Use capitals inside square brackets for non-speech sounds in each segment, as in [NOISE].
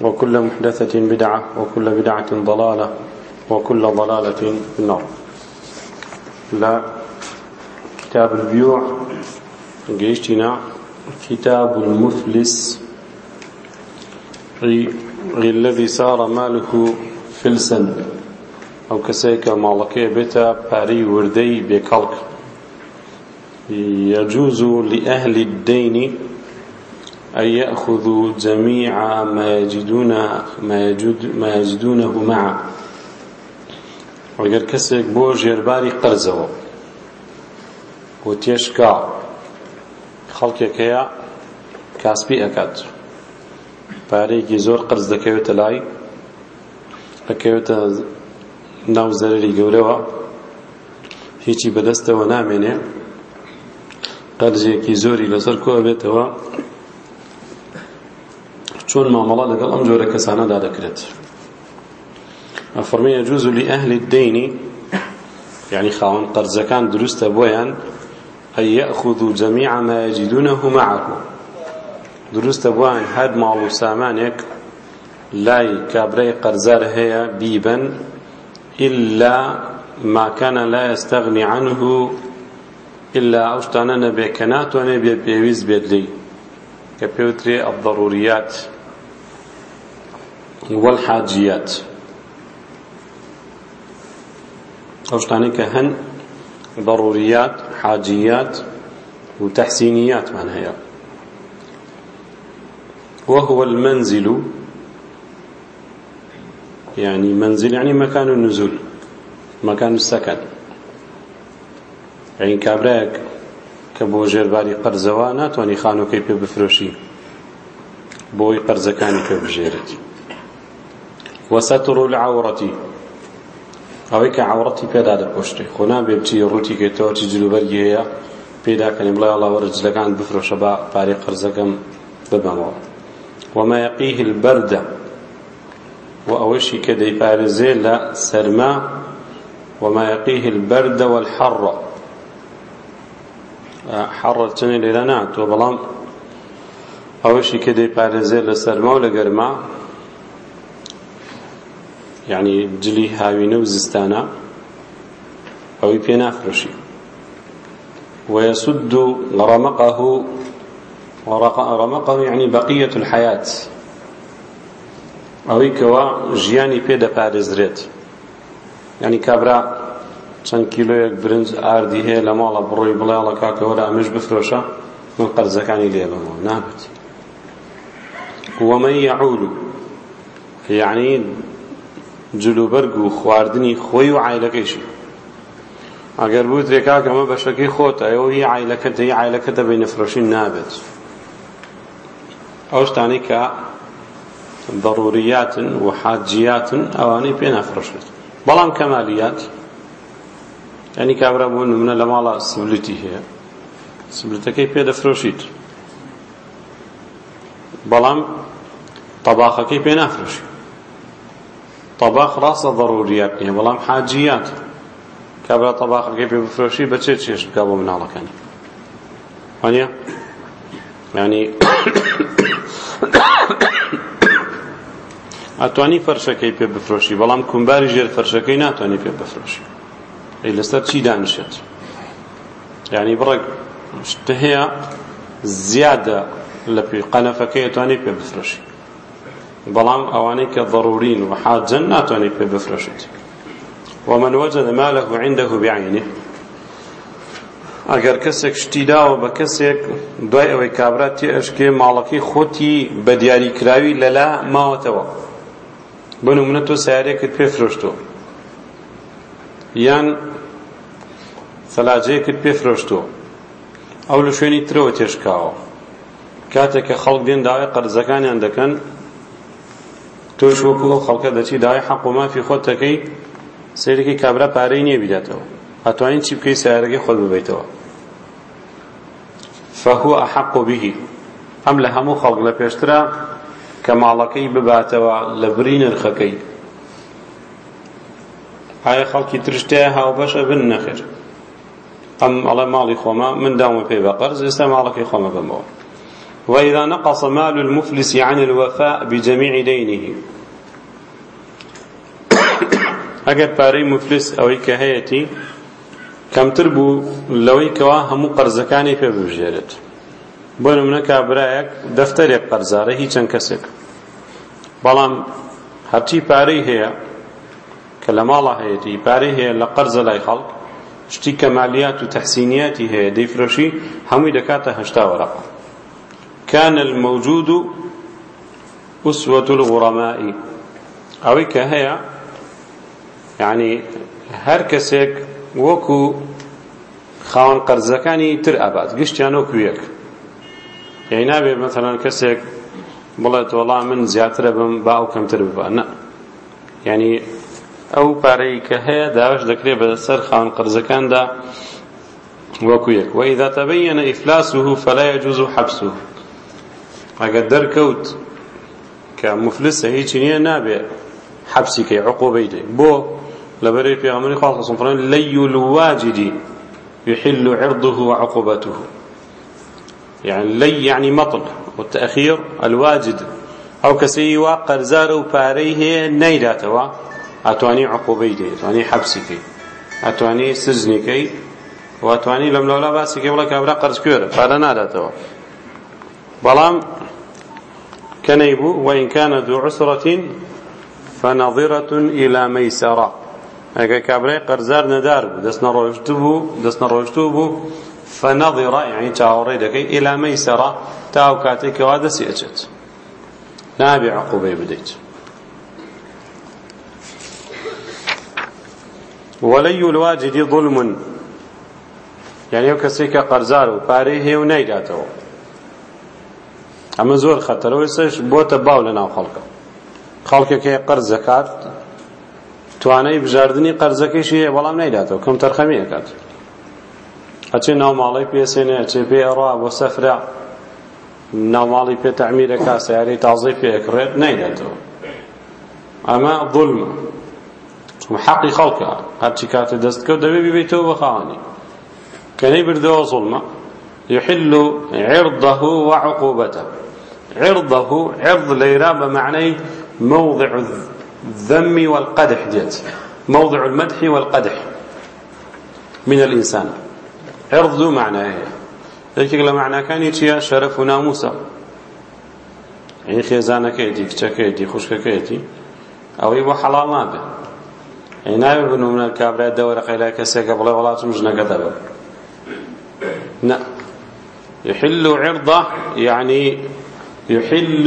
وكل محدثة بدعة وكل بدعة ضلالة وكل ضلالة في النار. لا كتاب البيوع قيشتنا كتاب المفلس الذي صار ماله فلسا. أو كسيك مالكي بيتا باري وردي بكالك. يجوز لأهل الدين أن يأخذوا جميع ما يجدون ما, يجد ما يجدونه معه وەگەر کەسێک بۆ ژێرباری قەرزەوە و تێشکا خەڵکێکەیە کاسپی ئەکات. پارەیەکی زۆر قرز دەکەوێتە لای دەکەوێتە ناو زەرری گەورەوە. هیچی بەدەستەوە نامێنێ. قەرزێکی زۆری لەسەر کۆ بێتەوە چۆن مامەڵە لەگەڵ ئەم جۆرە کەسانەدا دەکرێت فەرمی يجوز لأهل الدين يعني خاون قرزەکان دروستە بۆیان أن يأخذوا جميع ما يجدونه معه دروستە بۆیان هەر ماڵ و سامانێک لای کابرای قەرزار هەیە بیبن إلا ما كان لا يستغني عنه إلا أوشتانا نبيكنات ونبي بيويز بيدلي كبيوتري الضروريات. والحاجيات. أوشتاني كهن؟ ضروريات حاجيات وتحسينيات معناها وهو المنزل يعني منزل يعني مكان النزول مكان السكن. يعني كابراك كبو جيرباري قرزوا ناتواني خانو كي بفروشي. بوي قرزكاني كبجيرت وستر العورة. ئەوەی کە عورەتی پێدا دەپۆشتێ. خۆ نابێ بچی ڕووتی کێتەوە چی جلوبەرگی هەیە پێداکەنی بڵێ ئەڵاوەرە جلەکان بفرۆشە بە پارەی قەرزەکەم ببەمەوە. وما يقيه البرد. وأوشي كده يبارزي لا سرما وما يقيه البرد والحر. حر تني ليلانات وبلام أوشي كده يبارزي لا سرما ولا قرما يعني جلي هاوينة وزستانا أو يبينا فرشي ويسد رمقه ورمقه يعني بقية الحياة. ئەوەی کەەوە ژیانی پێ دەپارێزرێت. ینی کابرا چەند کیلۆیەک برنج ئاردی هەیە لە ماڵە بڕۆی بڵێڵە کاکەوەرە ئەمش بفرۆشە من قەرزەکانی لێ بمەوە نابێت. ومن يعول يعني جلوبەرگ و خواردنی خۆی و عیلەکەیشی. ئەگەر بوو درێکا کەمە بەشەکەی خۆتە ئەوە هی عیلەکەت هی عیلەکەتە بە نەفرەشی نابێت. ئەو شتانی کە ضرورياتن و حاجیاتن ئەوانەی پێ نافرەشێت بەڵام کەمالیات ینی کابرا بوو نمونە لە ماڵە سبلتی هەیە. سبلتەکەی پێ دەفرۆشیت. بەڵام طەباخەکەی پێ نافرۆشیت طەباخ ڕاستە ضروريات نییە بەڵام حاجیات. کابرا طەباخەکەی پێ بفرۆشی بەچێ چێش بکە بۆ مناڵەکانی؟ وانە ینی [COUGHS] ئەتوانی فەرشەکەی پێ بفرۆشی بەڵام کومباری ژێر فەرشەکەی ناتوانانی پێ بفرۆشی ئەی لەسەر چی دانیشێت؟ ینی بڕێک هەیە زیادە لە پێ قەنەفەکەی ئەتوانی پێ بفرۆشی بەڵام ئەوانەی کە ضرورین و حاجن ناتوانانی پێ بفرۆشیت ومن وجد ماله عنده بعينه. ئەگەر کەسێک شتی داوە بە کەسێک دوای ئەوەی کابرا تێئەشکێ ماڵەکەی خۆتی بە دیاریکراوی لەلا ماوەتەوە. بنمونە تۆ سیارەیەکت پێ فرۆشتۆ یان سەلاجەیەکت پێ فرۆشتۆ ئەو لە شوێنی ترەوە تێشکاوە. کاتێک کە خەڵک دێن داوای قەرزەکانیان دەکەن تۆش وەکو ئەو خەڵکە دەچی داوای حەق و مافی خۆت دەکەی سیرێکی کابرا پارەی نییە بیداتەوە. ئەتوانین چی بکەی سیارەکەی خۆت ببیتەوە. فهو أحق به. ئەم لە هەموو خەڵک لە پێشترا کە ماڵەکەی بباتەوە لە بری نرخەکەی. ئایا خەڵکی ترشتەیە هاوبەشە بن نەخێر. ئەم ئەڵێ ماڵی خۆمە من داومە پێی بە قەرز ئێستا ماڵەکەی خۆمە بمەوە. وإذا نقص مال المفلس عن الوفاء بجميع دينه [COUGHS] ئەگەر پارەی مفلس ئەوەی کە هەیەی کەمتر بوو لەوەی کەوا هەموو قەرزەکانی پێ ببژێرێت. بۆ نمونە کابرایەک دەفتەرێک قەرزارە هیچ چەند کەسێک. بەڵام هەرچی پارەی هەیە کە لە ماڵە هەیەی پارەی هەیە لە قەرزە لای خەڵک شتی کەمالیات و تەحسینیاتی هەیە دەیفرۆشی هەمووی دەکاتە هەشتا وەرەقە كان الموجود أسوة الغرماء. کە هەیە یعنی هەر کەسێک وەکو خاوەن قەرزەکانی تر گشتیان وەکو یەک یعنی نابێ مەثەڵەن کەسێک بڵێت وەڵام من زیاترە بم با ئەو کەمتر ببە نە یعنی ئەو پارەی کە هەیە داوەش دەکرێت بە سەر خاوەن قەرزەکاندا وەکو یەک وإذا تبين إفلاسه فلا يجوز حبسه. ئەگەر دەرکەوت کە مفلسە هیچی نییە نابێ حبسی کەی عقوبەی دێ بۆ لبري في أمر خاصة صنفران لي الواجد يحل عرضه وعقوبته. يعني لي يعني مطل والتأخير الواجد. أو كسي واقر زار باريه نيلاتوا أتواني عقوبي دي أتواني حبسي كي أتواني سجني كي وأتواني لم لولا باسي كي ولا كابرا قرز كورة فارا ناداتوا بلام كنيبو وإن كان ذو عسرة فنظرة إلى ميسرة. ئەگە کابرای قەرزار نەدار بوو دەست نەڕۆشت بوو دەست نەڕۆشتوو بوو فەنەظیڕە یعنی چاوەڕێ دەکەی ئیلا مەیسەڕە تا ئەو کاتێکەوە دەستی ئەچێت نابێ عقوبەی بدەیت وەلەی الواجدی ظلم. یعنی ئەو کەسێک کە قەرزار ئەمە زۆر خەتەرەوەی سەش بۆتە باو لە ناو خەڵکە. خەڵکێک هەیە قەرز دەکات توانای بژاردننی قەرزەکەیشی هەیە بەڵام نایداتەوە کەم تەرخەمی ئەکات ئەچێ ناو ماڵی پێسێنێ ئەچێ پێ ئەڕوا بۆ سەفرا ناوماڵی پێ تەعمیرەکە سیارەی تازەی پێکڕێت نایداتەوە. ئەمە ظلمە حەقی خەڵکە. هەرچی کاتە دەستکەوت دەبێ ببیتەوە بە خاوەنی. کەنەی بردەوە ظلمە يحل عرضه وعقوبته. عرضه عرض ليرا بمعنى موضع الذم والقدح ديت موضع المدح والقدح من الإنسان. عرض معنى. ذلك معنى كان يتيا شرف وناموسا يعني خيزانة كيدي كتا كيدي خشك كيدي. أو يبو حلال نابه يعني نابه بنو من الكابرات دورة قيلا كسيك بلا ولا تمجنا قدبا لا يحل عرضه يعني يحل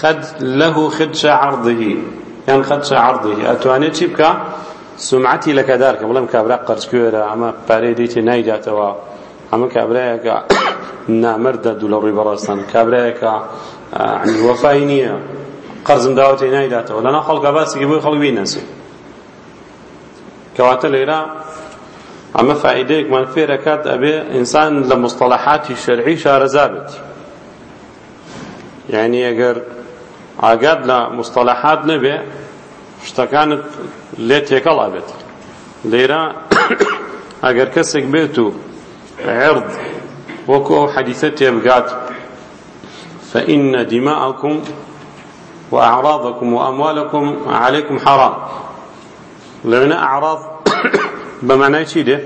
خد له خدش عرضه. يعني خدش عرضه. أتواني چی بکە سمعتی لە کەدار کە بڵێم کابرا قەرچکوێرە ئەمە پارەی دیتی نایداتەوە ئەمە کابرایەکە نامەردە دوو لە ڕووی بەڕاستان کابرایەکە وەفای نییە قەرزم داوەتی نایداتەوە لەنا خەڵکە باسێکی بۆی خەڵکی نەسی کەواتە لێرە ئەمە فائیدەیەکمان فێرەکات ئەبێ ئینسان لە یعنی ئەگەر ئاگات لە مستەلەحات نەبێ شتەکانت لێ تێکەڵا بێت لێرە ئەگەر کەسێک بێت و عرض وەکو ئەو فإن دماءكم وأعراضكم وأموالكم عليكم حرام. لأن أعراض بمعنى شي ده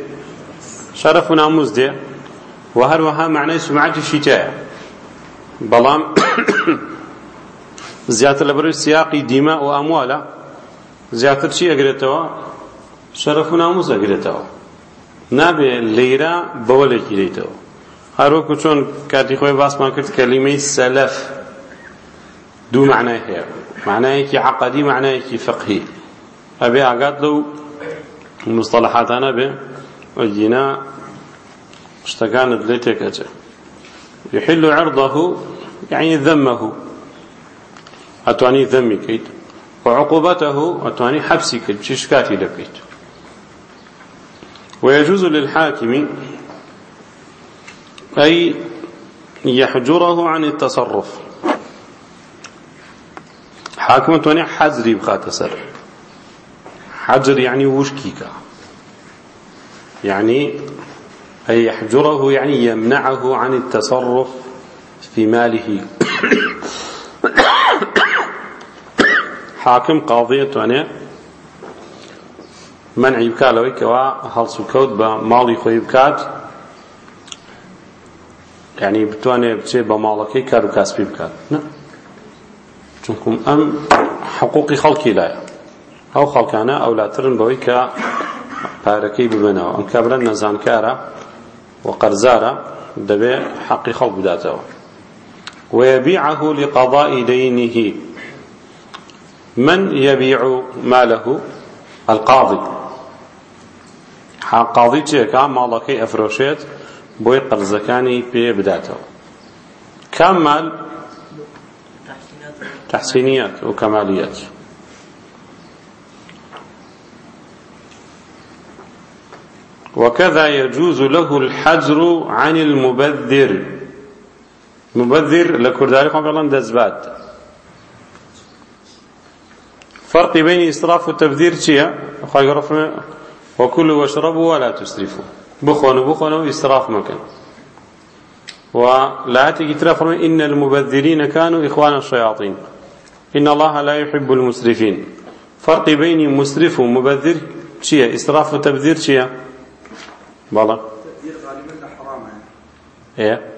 شرف وناموس ده وهروها معنى سمعة الشتاء بەڵام [COUGHS] زیاتر لە بەرەوەی سیاقی دیما و ئەموالە زیاتر چی ئەگرێتەوە؟ شەرەف و ناموس ئەگرێتەوە. نابێ لەیرە بەوەلێکی دەیتەوە هەروەکو چۆن کاتی خۆی باسمان کرد کەلیمەی سەلەف دوو معنای هەیە. معنایەکی عقدی معنایەکی فقهی. ئەبێ ئاگات لەو مستەلەحاتانە بێ وەگینا شتەکانت لێ تێکەچێت يحل عرضه يعني ذمه. أتواني ذمي كيت. وعقوبته أتواني حبسي كيت. شكاتي لكيت. ويجوز للحاكم أي يحجره عن التصرف. حاكم تواني حزري بخات سر. حجر يعني وشكيكا يعني أي يحجره يعني يمنعه عن التصرف. في ماله. حاكم قاضية تواني منعی بکات لەوەی کەوا هەڵس و کەوت بە ماڵی خۆی بکات. یعنی بتوانێت بچێت بە ماڵەکەی کار و کاسبی بکات. چونکە ئەم حقوقی خەڵکی لایە. ئەو خەڵکانە ئەولاترن بەوەی کە پارەکەی ببنەوە. ئەم کابرا نەزانکارە و قەرزارە دەبێ حەقی خەڵک بداتەوە. ويبيعه لقضاء دينه. من يبيع ماله؟ القاضي. قاضی چێکا ماڵەکەی ئەفرۆشێت بۆی قەرزەکانی پێ بداتەوە. کام مال؟ تحسينيات وكماليات وكذا يجوز له الحجر عن المبذر. مبذر لكرداري خم بلان دزبات فرق بين إسراف والتبذير شيء أخوي وكلوا واشربوا ولا تسرفوا بخونوا بخونوا إسراف مكان ولا تجي فرمي إن المبذرين كانوا إخوان الشياطين إن الله لا يحب المسرفين فرق بين مسرف ومبذر شيء إسراف وتبذير شيء بلا تبذير غالبا حرام يعني إيه.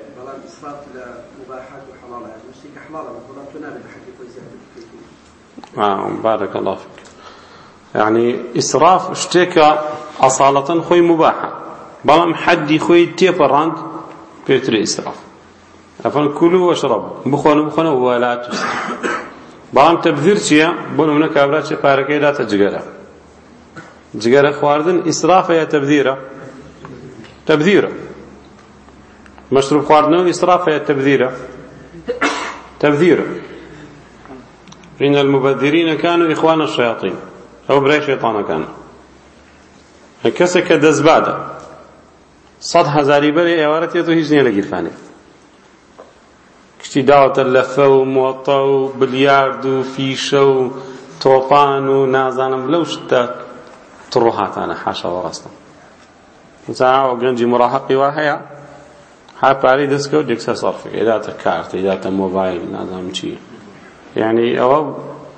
بارك الله فيك. يعني إسراف شتيك أصالة خوي مباحة. بلام حدي خوي تيبراند بيتري إسراف. أفن كلوا واشربوا بخوانوا بخوانوا ولا تسرفوا بلام تبذير شيء بون هناك أبرات شيء باركي لا تجغرة جغرة خواردن إسراف يا تبذيرة تبذيرة مشروب خواردن إسراف يا تبذيرة تبذيرة إن المبذرين كانوا إخوان الشياطين. ئەو برای شێطانەکان کەسێک کە دەستبادە سەد هەزاری بەرێ ئێوارە تێت و هیچ نییە لە گیرفانێ کشتی داوەتە لەفە و مۆتە و بلیارد و فیشە و تۆپان و نازانم لەو شتە تڕۆهاتانە حاشەوە ڕاستە مثلا گەنجی مڕاحقی وا هەیە هەر سەرفەکە ئێداتە کارت ئێداتە مۆبایل نازانم چی. یعنی ئەوە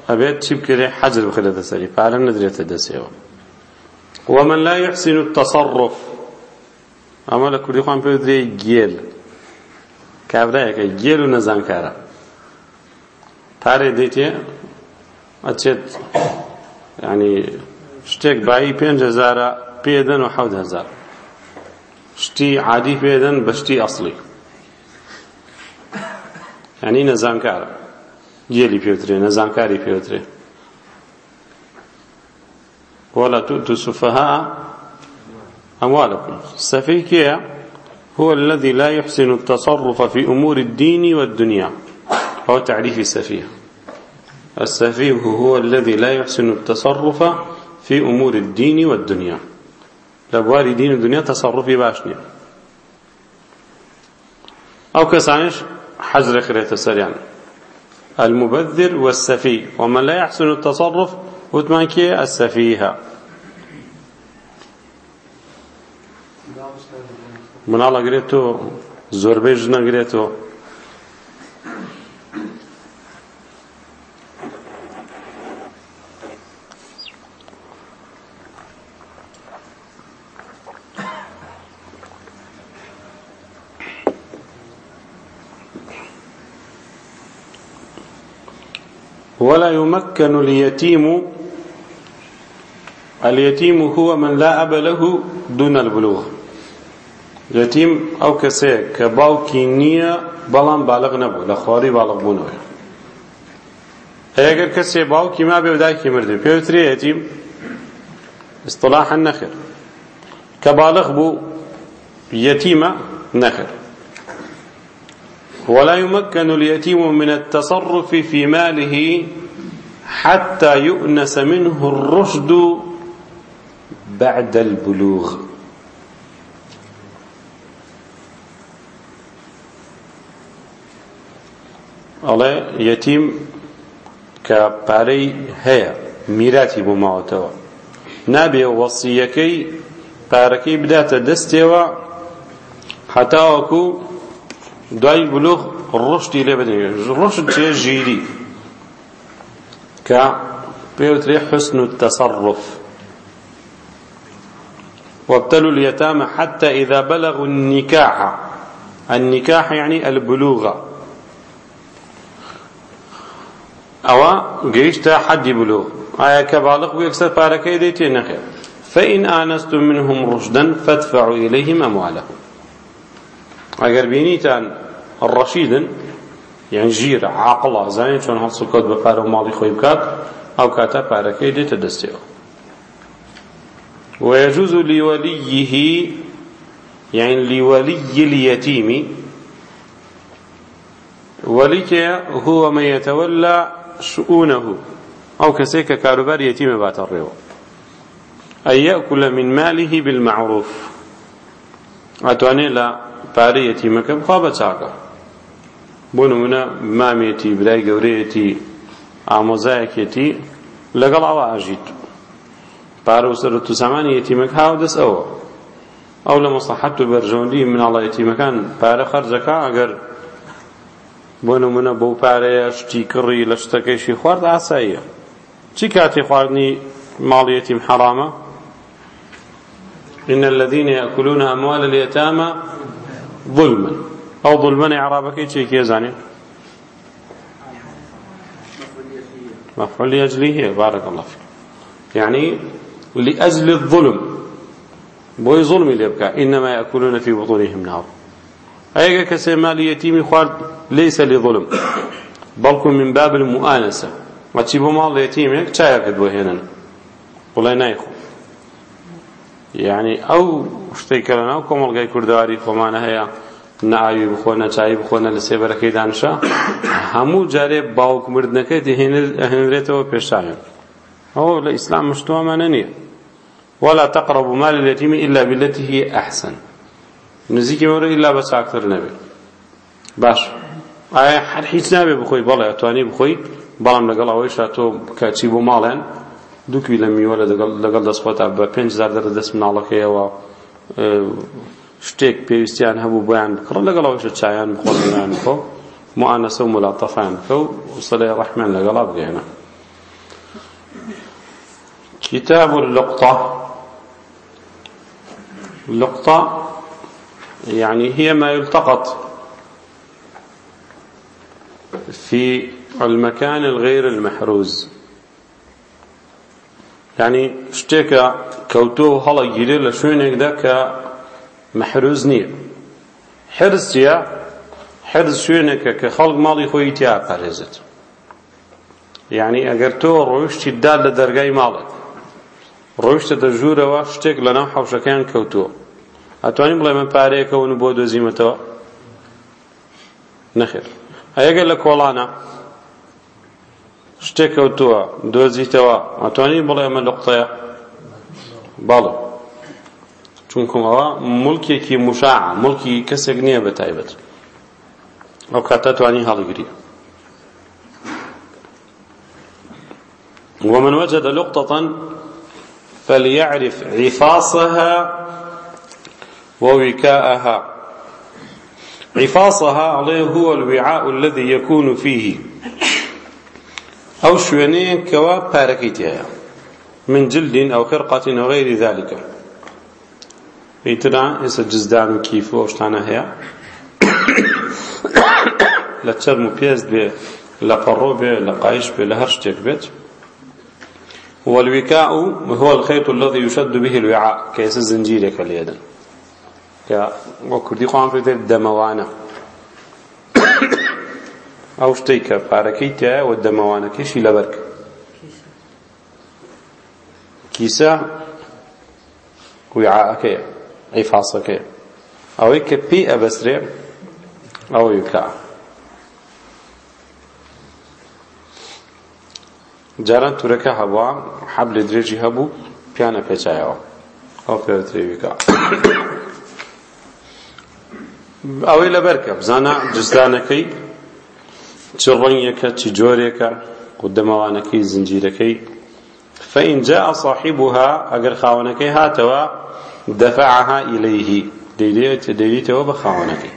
ئەبێت چی بکرێ؟ حەجر بخرێتە سەری پارە نەدرێتە دەسێەوە ومن لا يحسن التصرف. ئەمە لە کوردی خۆیان پێ درێ گێل. کابرایەکە گێل و نەزانکارە. پارێ دەیتێ ئەچێت ینی شتێک بایی پێنج هەزارە پێدەن و حەوت هەزار شتی عادی پێدەن بە شتی ئەسڵی ینی نەزانکارە. گێلی پێوترێ نەزانکاری پێوترێ ولا تؤتوا السفهاء أموالكم السفيه هو الذي لا يحسن التصرف في أمور الدين والدنيا هو تعريف السفيه السفيه هو الذي لا يحسن التصرف في أمور الدين والدنيا لبواري دين الدنيا تصرفي باشني أو كسانش حجر خريت السريان المبذر والسفي ومن لا يحسن التصرف وتمانكي السفيهة. من الله قريتو زوربي جنا قريتو ولا يمكن اليتيم اليتيم هو من لا أب له دون البلوغ. يتيم أو كسي كباوكي نية بلان بالغ نبو لخواري بالغ بونوه اگر کسی باوکی ما به دایکی مرده پیوتری یتیم اصطلاحا نخر كبالغ بو يتيمة نخر ولا يمكن اليتيم من التصرف في ماله حتى يؤنس منه الرشد بعد البلوغ. یەتیم کە پارەی هەیە میراتی بۆ ماوەتەوە نابێ وەسیەکەی پارەکەی بداتە دەستێەوە هەتاوەکو دوای بلوغ ڕشتی لێ بدەین ڕشت چێ ژیری؟ کە حسن التصرف وابتلوا اليتامى حتى إذا بلغوا النكاح. النكاح يعني البلوغ. ئەوە گەیشتە حەدی بلوغ. باڵق بوو یەکسەر پارەکەی دەیتێ نەخێر فإن آنستم منهم رشدا فادفعوا إليهم أموالهم. ئەگەر بینیتان ڕەشیدن یان ژیر عاقڵە زانین چۆن هەڵسو کەوت بە پارە و ماڵی خۆی بکات ئەو کاتە پارەکەی دێتە دەستێەوە. ويجوز لوليه يعني لولي اليتيم. ولي هو من يتولى شؤونه. أو كسيك كاروبار يتيم بات الريو أن يأكل من ماله بالمعروف. أتواني لا باري يتيمك بخوابة ساقا بونو منا ماميتي براي قوريتي ئامۆزایەکێتی لەگەڵ ئەوە ئاژیت. پارە و سەرەت و سامانی یەتیمەک هاو دەست ئەوە. ئەو لە مەسلحەت و بەرژەوەندی مناڵە یەتیمەکان پارە خەرجەکە ئەگەر بۆ نمونە بەو پارەیە شتی کڕی لە شتەکەیشی خوارد ئاساییە. چی کاتی خواردنی ماڵ یەتیم حرامە؟ إن الذين يأكلون أموال اليتامى ظلما. أو ظلما إعرابك شيء كيزاني مفعول لأجله بارك الله فيك. يعني لأجل الظلم. بوي ظلم اللي يبقى إنما يأكلون في بطونهم نار. أيها كسي مال يتيم خوارد ليس لظلم. بل من باب المؤانسة. وتشيبوا مال يتيم يك؟ تشايك دوهنا ولا نايخو. يعني أو شتيك لنا وكم الغي كردواري فمانا هيا نعاوی بخۆنە چای بخۆنە لە سێبەرەکەی دانشا هەموو جارێ باوکمردنەکەی دەهێنرێتەوە پێشاوێن ئەوە لە ئیسلام مشتوامانە نییە. ولا تقربوا مال اليتيم إلا بالتي هي أحسن. نزیکی مەورە إلا بە چاکتر نەبێت باش. ئایا هەر هیچ نابێ بخۆی بەڵێ ئەتوانی بخۆی بەڵام لەگەڵ ئەوەیشا تۆ کاچی بۆ ماڵێن. دووکی لە میوە لەگەڵ دەستخۆتا بە پێنج زار دەرە دەست مناڵەکەیەوە. شتێک پێویستیان هەبوو بۆیان بکڕە لەگەڵەوەشە چایان بخۆن یان بخۆ معانەسە و ملاتەفیان بکە و وسەلەی ڕەحمان لەگەڵا بگەێنە. كتاب اللقطة. اللقطة يعني هي ما يلتقط في المكان الغير المحروز. يعني شتێکە کەوتۆ هەڵە گیرێ لە شوێنێکدا کە محروز نییە. حرز چیە حرز شوێنێکە کە خەڵک ماڵی خۆی تیا پارێزێت یعنی ئەگەر تۆ ڕۆیشتی داد لە دەرگای ماڵێک ڕۆیشتە دەژوورەوە شتێک لەناو حەوشەکەیان کەوتووە. ئەتوانی بڵێ من پارەیەکەون بۆ دۆزیمەتەوە؟ نەخێر. ئەگەر لە کۆڵانە شتێک کەوتووە دۆزیتەوە. ئەتوانی بڵێ ئەمە لقطەیە بەڵێ چونکە ئەوە مڵکێکی مشاع مڵکی کەسێک نییە بە تایبەت. ئەو کاتە توانی هەڵگری. ومن وجد لقطة فليعرف عفاصها ووكاءها. عفاصها عليه هو الوعاء الذي يكون فيه. أو شوينين كوا باركيتها من جلد أو خرقة وغير ذلك. ئیترا ئێستا جزدان کیف و شتانە هەیە لە چەرم و پێست بێ لە پەڕۆ بێ لە قایش بێ لە والوكاء هو الخيط الذي يشد به الوعاء. كيس زنجيرك اليد يا وكردي خوان في ئەو شتەی کە پارەکەی تایەوە دەمەوانەکەشی لەبەرک کیسە ویعاەکەیە ئەیفاسەکەیە ئەوەی کە پێی ئەبەسرێ ئەوە یوکا جاران تورەکە هەبووە حەب لە درێژی هەبوو پیانە پێچایەوە. ئەو پێوترێویکە ئەوەی لەبەرکە بزانە جزدانەکەی چ ڕنگێکە چی جۆرێکە قدەمەوانەکەی زنجیرەکەی. فإن جاء صاحبها ئەگەر خاونەکەی هاتەوە دفعها إليه. دەیدێت دەیتەوە بە خاونەکەی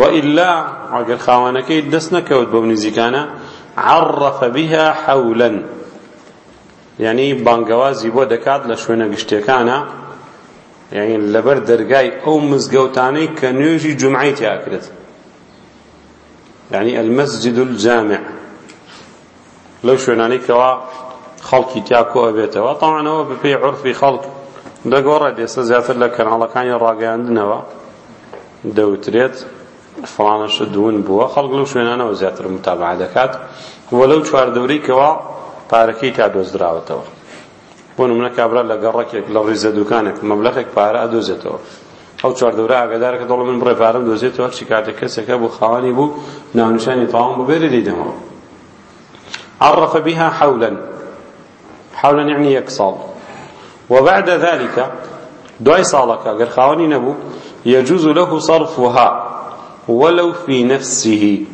وإلا ئەگەر خاونەکەی دەست نەکەوت بۆ نزیکانە عرف بها حولا. یعنی بانگەوازی بۆ دەکات لە شوێنە گشتەکانە یعنی لەبەر دەرگای ئەو مزگەوتانەی کە نوێژی جمعی تیاکرێت. يعني المسجد الجامع لو شويناني كوا خەڵکی تیا کۆ بێتەوە تاوانەوە بپێ عرفی خەڵک. دەگۆڕێت ئێستا زیاتر لە کەناڵەکانی ڕاگەیاندنەوە. دەوترێت فڵانەشە دوون بووە. خەڵک لەو شوێنانەوە زیاتر متابع دەکات. وە لەو چواردەورەیکەوە پارەکەی تا دۆزراوەتەوە. بۆ نمونە کابرا لە گەڕەکێک لە ڕیزە دوکانێک مەبلەغێک پارە ئەدۆزێتەوە. ئەو چواردەورە ئاگدارە کە دڵ من بڕێ پارەم دۆزێتەوە چی کاتێک کەسێکە بوو خاوەنی بوو ناونشانی تاوان بوو بێرە دەیدەمەوە عرف بها حولا. حولا يعني يكسال وبعد ذلك دعي صالك أجر خاوني نبو يجوز له صرفها. ولو في نفسه.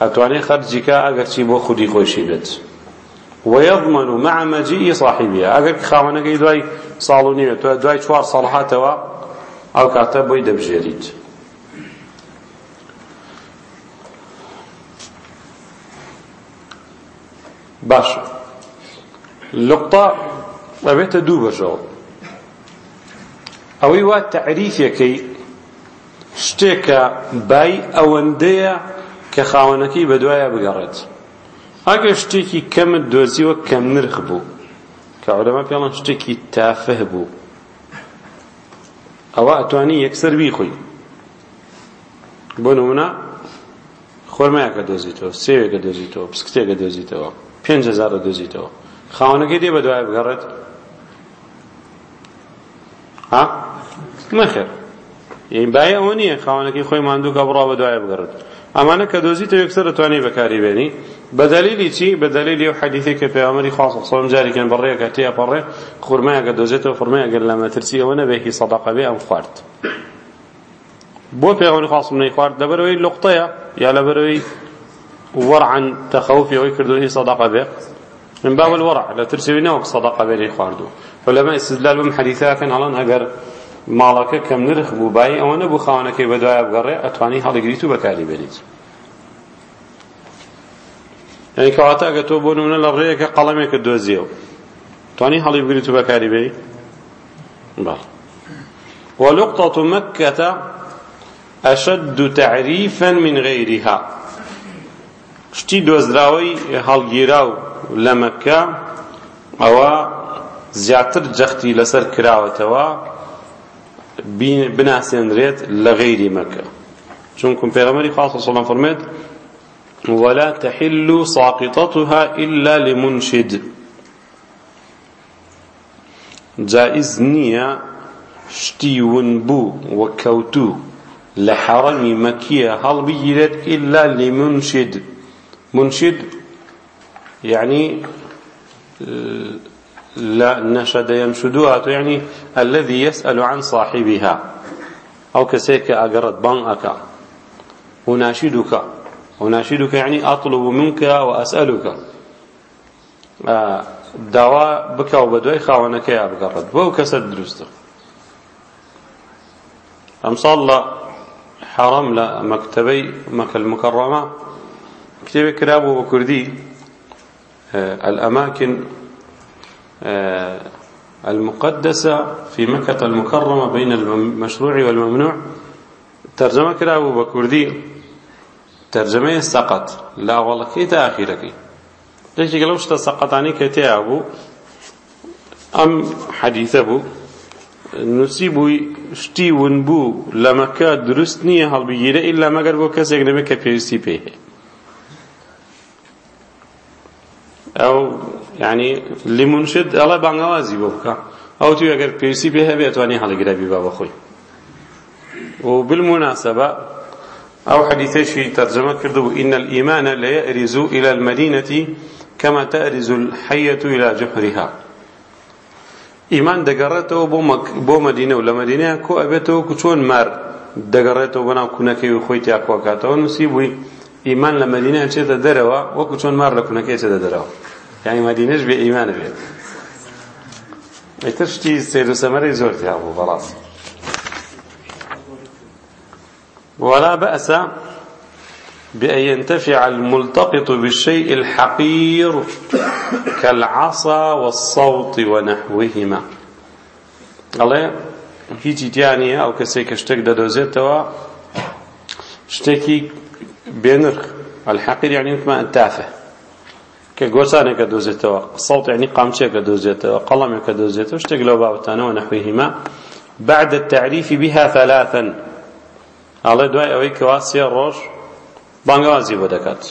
أتواني خرجك أجر شيبو خدي خوشي بيت ويضمن مع مجيء صاحبها. أجر خاونك دعي صالوني دعي شوار صالحاتها أو كاتب ويدب جريد باشا لقطة ئەبێتە دوو بەشەوە ئەوەی وا تعریفەکەی شتێکە بای ئەوەندەیە کە خاوەنەکەی بە دوایە بگەڕێت. ئەگەر شتێکی کەمت دۆزیوە کەم نرخ بوو. کە عولەما پێڵەن شتێکی تافه بوو. ئەوە ئەتوانی یەکسەر بیخۆی. بۆ نمونە خۆرمایەکە دۆزیتەوە سێوێکە دۆزیتەوە پسکتێکە دۆزیتەوە پێنج هەزارە دۆزیتەوە. خاونەکەی دێ بە دوای بگەڕێت. ها؟ نەخێر یعنی باە ئەوە نییە خاونەکەی خۆی ماندوو کە بڕا بە دوای بگەڕێت. ئەمانە کە دۆزیتە یەکسەر دەتوانێت بەکاری بێنی بەدەلیلی چی؟ بەدەلیلی ئەو حەدیثی کە پێغەمبەری خاص سڵم جارێکیان بەڕێیەکە تێیا پەڕێ خورمایەکە دۆزێتەوە فڕمایەگەر لە مەترسی ئەوە نەبێکی سەدەقە بێ ئەم خوارد. بۆ پێغەمبەری خاص منەی خوارد لەبەرەوەی لوقتەیە یا لەبەرەوەی وەرعن تەخەوفی ئەوەی کردوهی سەدەقە بێ من باب الورع لا ترسي نوك صدقة بيني خواردو. علماء استدلال بم حديثا كان علان اگر مالك كم نرخ بو أو نبو خانك بدوايا بقري اتواني هذا قريتو یعنی کەواتە ئەگە تۆ بۆ نمونە لە ڕێیەکە قەڵەمێکە دۆزیەوە. توانی هەڵی بگریت و بەکاری بێی؟ بەڵ ولقطة مكة أشد تعريفا من غيرها. شتی دۆزراوەی هەڵگیرا و لە مەکە ئەوە زیاتر جەختی لەسەر کراوەتەوە بناسێنرێت لە غەیری مەکە. چونکم پێغەمەری خاڵ سەڵام فەرمێت ولا تحل ساقطتها إلا لمنشد. جائز نییە شتی ونبوو وەکەوتوو لە حەڕەمی مەکیە هەڵبگیرێت إلا لمنشد. منشد يعني لا نشد ينشدها يعني الذي يسأل عن صاحبها. أو كسيك أقرد بان أكا أناشدك أناشدك يعني أطلب منك وأسألك. آه دواء بك وبدوي خاونك يا بقرد بو كسد درست أمصال حرم لا مكتبي مكة المكرمة. كتاب كتابه بكردي. الأماكن المقدسة في مكة المكرمة بين المشروع والممنوع. ترجمة تەرجەمەی سەقەت لاوەڵەکەی تا ئاخیرەکەی لەکێک لەو شتە سەقەتانی کە تێیا بوو ئەم حەدیثە بوو نووسی بووی شتی ون بوو لە مەکە دروست نییە هەڵبگیرە ئیلا مەگەر بۆ کەسێک نەبێت کە پێویستی پێ هەیە. ئەو یعنی لیمونشت ئەڵە بانگەوازی بۆ بکە. ئەو توی ئەگەر پێویستی پێ هەبێت توانی هەڵگرەبی با بەخۆی و بالمناسبە أو حديثي ترجمة كردو إن الإيمان لا يأرز إلى المدينة كما تأرز الحية إلى جحرها. إيمان دقرته بو, مك... بو مدينة ولا مدينة كو أبيته كتون مار دقرته بنا كنكي وخويتي أكواكاته ونسيبوي إيمان لمدينة شيء دروا وكتون مار لكنكي شيء دروا يعني مدينة بإيمان بيه تشتي سير سمري زورتي أبو بلاص ولا بأس بأن ينتفع الملتقط بالشيء الحقير كالعصا والصوت ونحوهما. الله هیچی دیانە ئەو کەسێک کە شتێک دەدۆزێتەوە شتێکی بێنرخ الحقير يعني مثل التافه كجوسانك دوزيتوا الصوت يعني قامشيك دوزيتوا قلمك دوزيتوا اشتق لو بابتانا ونحوهما. بعد التعريف بها ثلاثا. ئەڵێ دوای ئەوەی کەوا سێ ڕۆژ بانگوازی بۆ دەکات.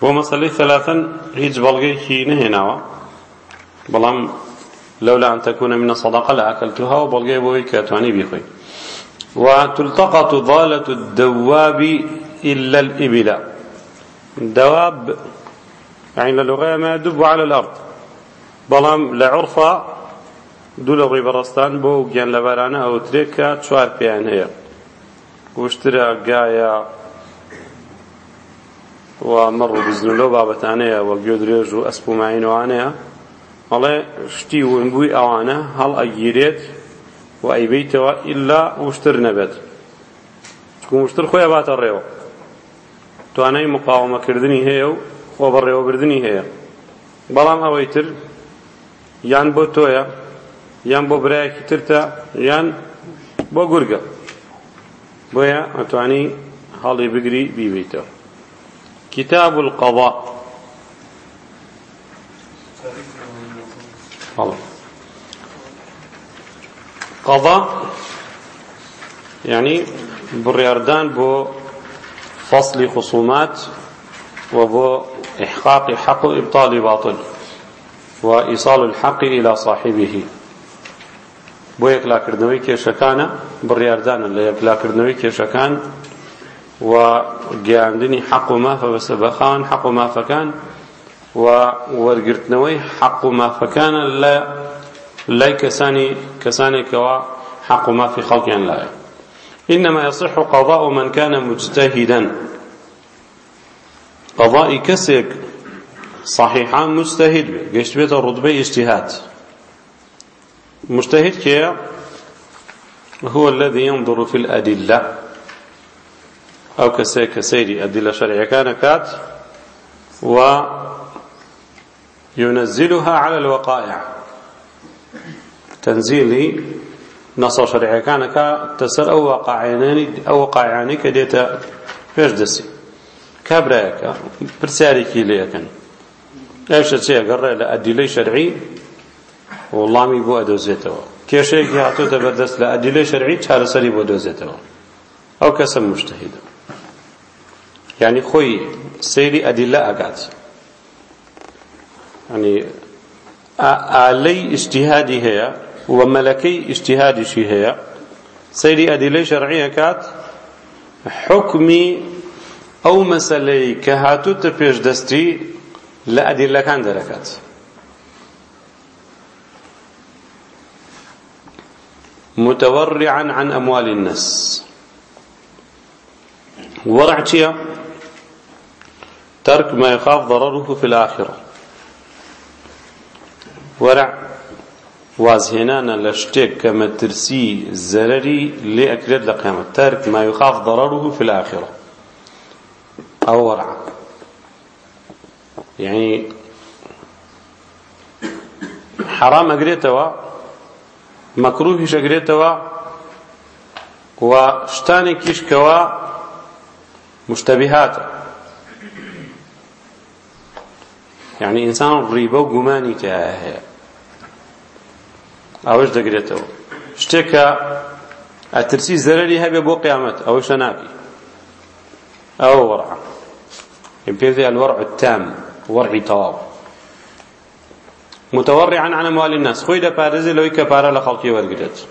بۆ مەسلەی ثلاثەن هیچ بەڵگەیەکی نەهێناوە. بەڵام لولا أن تكون من الصدقة لأكلتها وبلغي بوي كاتواني بيخوي. وتلتقط ضالة الدواب إلا الإبل. دواب يعني اللغة ما يدب على الأرض. بلام لعرفة دول الريبرستان بو جان لبرانا أو تريكا تشوار بيان هي. واشترى قايا ومروا بزنلو بابتانيا وقيود أسبو معين وانيا ئەڵێ شتی ونبووی ئەوانە هەڵ ئەگیرێت و ئەیبیتەوە ئللا وشتر نەبێت. وشتر خۆی باتە ڕێوە. توانای مقاومەکردنی هەیە و خۆ بەڕێوەبردنی هەیە. بەڵام ئەوەی تر یان بۆ تۆیە یان بۆ برایەکی ترتە یان بۆ گورگە. بۆیە ئەتوانی هەڵی بگری بیبیتەوە. كتاب القضاء خلاص قضاء يعني برياردان بو فصل خصومات وبو إحقاق حق إبطال باطل وإيصال الحق إلى صاحبه بۆ یەکلاکردنەوەی کێشەکانە بڕیاردانە لە یەکلاکردنەوەی کێشەکان و گەیاندنی حەق و مافە بەسە بەخان حەق و مافەکان و وەرگرتنەوەی حەق و مافەکانە لە لای کەسانی کەسانێکەوە حەق و مافی خەڵکیان لایە. إنما يصح قضاء من كان مجتهدا. قضاء كسك صحيحا مجتهد قشت بيت الرتبة اجتهاد. مجتهد كي هو الذي ينظر في الأدلة. أو كسيري أدلة شرعية كان كات. و ينزلها على الوقائع. تنزيلي نص شرعي كان تسر أو وقاعيني أو وقاعيني كديتا فيش دسي. كابرايك برساريكي ليكن. ايش الشيء قرر لأدلي شرعي. والله مي بو أدوزيتو كيشيك هاتو تبردس لأدلي شرعي تشار سري بو أدوزيتو أو كسم مجتهد. يعني خوي سيري أدلة أقعد يعني آلي اجتهادي هي وملكي اجتهادي شي هي سيري أدلة شرعية كات حكمي أو مسألة كهاتو تبيش دستي لأدلة كان دركات متورعا عن أموال الناس. ورع ترك ما يخاف ضرره في الآخرة. وەرە وازهێنانە لە شتێک کە مەترسی زەرەری لێ ترک ما يخاف ضرره في الآخرة. أو ورع يعني حرام ئەگرێتەوە مەکروهیش ئەگرێتەوە و شتانێکیش کەوە يعني إنسان و گومانی تایە هەیە ئەوەش دەگرێتەوە. شتێکە ئەترسی زەرەری هەبێ بۆ قیامەت ئەوەی شە ناکەی ئەوە وەڕع پێ الوەرع التام وەرعی تەواو. متورعا عن أموال الناس. خوي دا بارزي لوي كبارا لخلقي ورقدت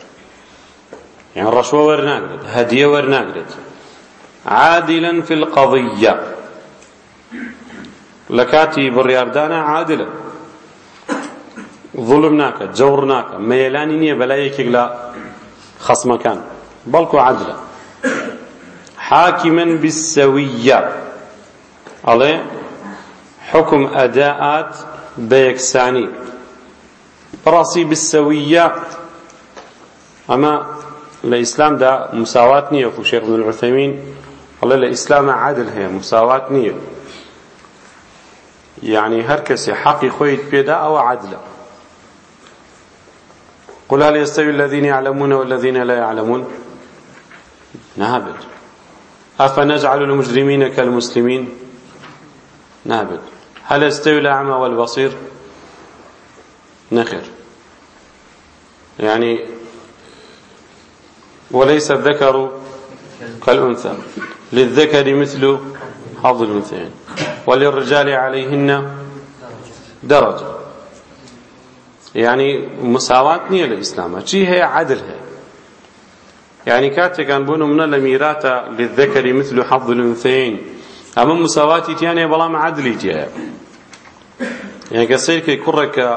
يعني رشوة ورناقدت هدية ورناقدت عادلا في القضية. لكاتي برياردانا عادلا. ظلم ناکە جەوڕ ناکە مەیلانی نییە بەلای یەکێک لە خەسمەکان. بەڵکو عەدلە حاکما بالسەویە ئەڵێ حکم ئەداعات بە یەکسانی. بەڕاستی بالسەویە ئەمە لە ئیسلامدا مساوات نییە خو شێخ بن العوثەمین ئەڵێ لە ئیسلامە عادل هەیە مساوات نییە. یعنی هەر کەسێ حەقی خۆیت پێدا ئەوە عادلە قل هل يستوي الذين يعلمون والذين لا يعلمون؟ نابد أفنجعل المجرمين كالمسلمين؟ نابد هل يستوي الأعمى والبصير؟ نخر. يعني وليس الذكر كالأنثى. للذكر مثل حظ الأنثيين. وللرجال عليهن درجة. یعنی مساوات نییە لە ئیسلامە. چی هەیە؟ عدل هەیە. یعنی کاتێکان بۆ نمونە لە میراتە للذەکەری مثل حەظ الانثەین ئەمە مساواتی تیان هەیە بەڵام عدلی تێ یعنی کەسێک کە کوڕێکە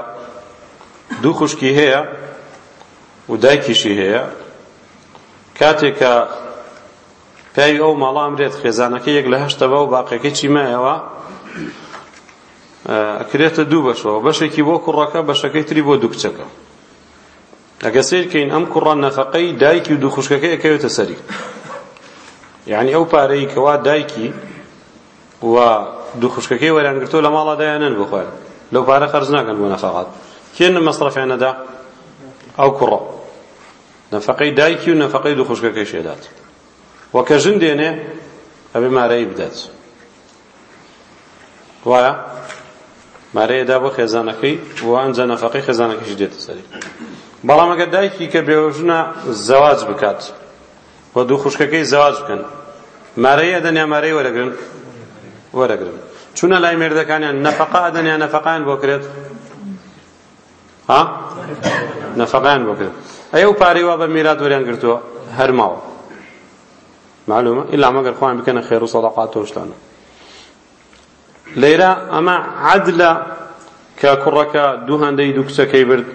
دوو خوشکی هەیە و دایکیشی هەیە کاتێکە پیاوی ئەو ماڵام رێت خێزانەکە یەک لە هەشتەوە و باقیەکە چیمەیەوە ئەکرێتە دوو بەشەوە. بەشێکی بۆ کوڕەکە بەشەکەی تری بۆ دوو کچەکە ئەگە سیرکەین ئەم کوڕە نەفەقەی دایکی و دوو خوشکەکەی ئەکەوێتە سەری. یعنی ئەو پارەی کەوا دایکی و دوو خوشکەکەی وەرانگرتۆ لە ماڵا دایانن بخۆن لەو پارە خەرج ناکەن بۆ نەفەقات کێن مەصرفیانە دا ئەو کوڕە. نەفەقەی دایکی و نەفەقەی دوو خوشکەکەی شێدات. وەکە ژن دێنێ ئەبێ مارەی بدات وایە؟ مارەیەدا بۆ خێزانەکەی و ئەنجا نەفەقەی خێزانەکەیشی دێتە سەری. بەڵام ئەگەر دایکی کە بێوەژنە زەواج بکات و دوو خوشکەکەی زەواج بکەن مارەیە دەنیا مارەی وەرەگرن؟ وەرەگرن. چونە لای مێردەکانیان نەفەقا دەنیا نەفەقان بۆ کرێت؟ ها؟ نەفەقیان بۆ کرد ئەو پارەی وا بە میرات وەریان گرتووە هەر ماوە. معلومە؟ ئیلا مەگەر خۆیان بکەنە خێر و سەدەقات و شتانە لەیرە ئەمە عەدلە کە کوڕەکە دوو هەندەی دوو کچەکەی برد.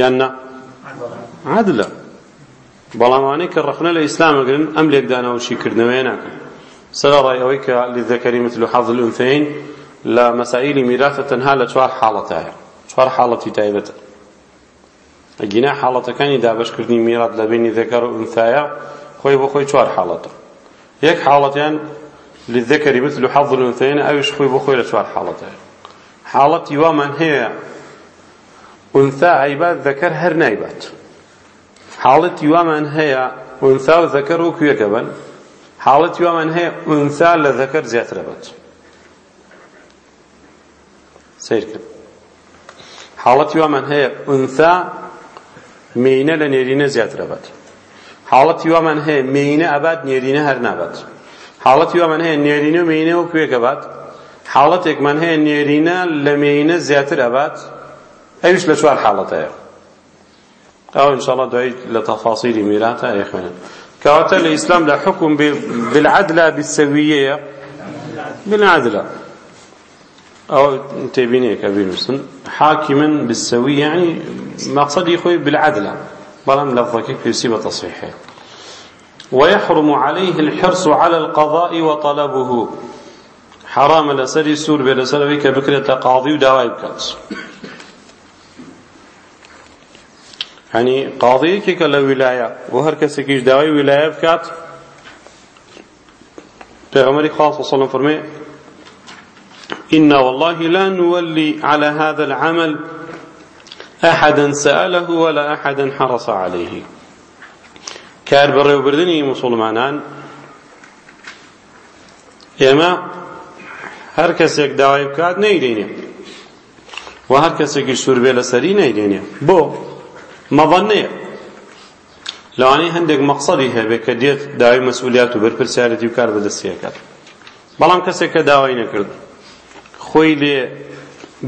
یان نە عەدلە بەڵام ئەوانەی کە ڕەخنە لە ئیسلامەگرن ئەم لێکدانەوەشی کردنەوەی ناکەن سەرڕای ئەوەی کە للذەکەری مثل حظ الأنثيين لە مەسائلی میراثە تەنها لە چوار حاڵەتایە. چوار حاڵەتی تایبەتە. ئەگینا حاڵەتەکانی دابشکردنی میرات لە بینی ذەکەر و ئونثایە خۆی بۆ خۆی چوار حاڵەتە. یەک حاڵەتیان للذكر مثل حظ الأنثيين أوش خوي بخوي لشوار حالته. حالتي ومن هي أنثى عيبات ذكر هر نايبات حالتي ومن هي أنثى وذكر وكوية كبن. حالتي ومن هي أنثى لذكر زيات ربط سيركن حالتي ومن هي أنثى مينة لنيرينة زيات ربط حالتي ومن هي مينة أباد نيرينة هر نبات حالتي ومن هي نيرينة مينة وكوية كبات حالتك من هي نيرينة لمينة زيات ربط أيش لشوار حالتها أو إن شاء الله دعي لتفاصيل ميراثها يا إخوانا كواتا الإسلام لا حكم بالعدلة بالسوية بالعدلة أو تبيني كبير مسلم حاكما بالسوية يعني مقصدي يخوي بالعدلة بلام لفظك في سيبة تصحيحه ويحرم عليه الحرص على القضاء وطلبه. حرام لسري سور بلسلوي كبكرة قاضي ودواء بكات يعني قاضي كي كلا ولاية وهر كسكيش دواء ولاية بكات پیغمبر خاص صلى الله عليه وسلم إنا والله لا نولي على هذا العمل أحدا سأله ولا أحدا حرص عليه. كار بڕێوەبردننی مسلمانان. ئێمە هەر کەسێک داوای بکات نەیدێنێ. و هەر کەسێکی سوور بێ لەسەری نەیدێنێ. بۆ مەظەنەیە لەوانەیە هەندێک مەقسەدی هەبێ کە دێت داوای مەسئولیات و بەرپرسیارەتی و کار بەدەستیەکات بەڵام کەسێک کە داوای نەکرد. خۆی لێ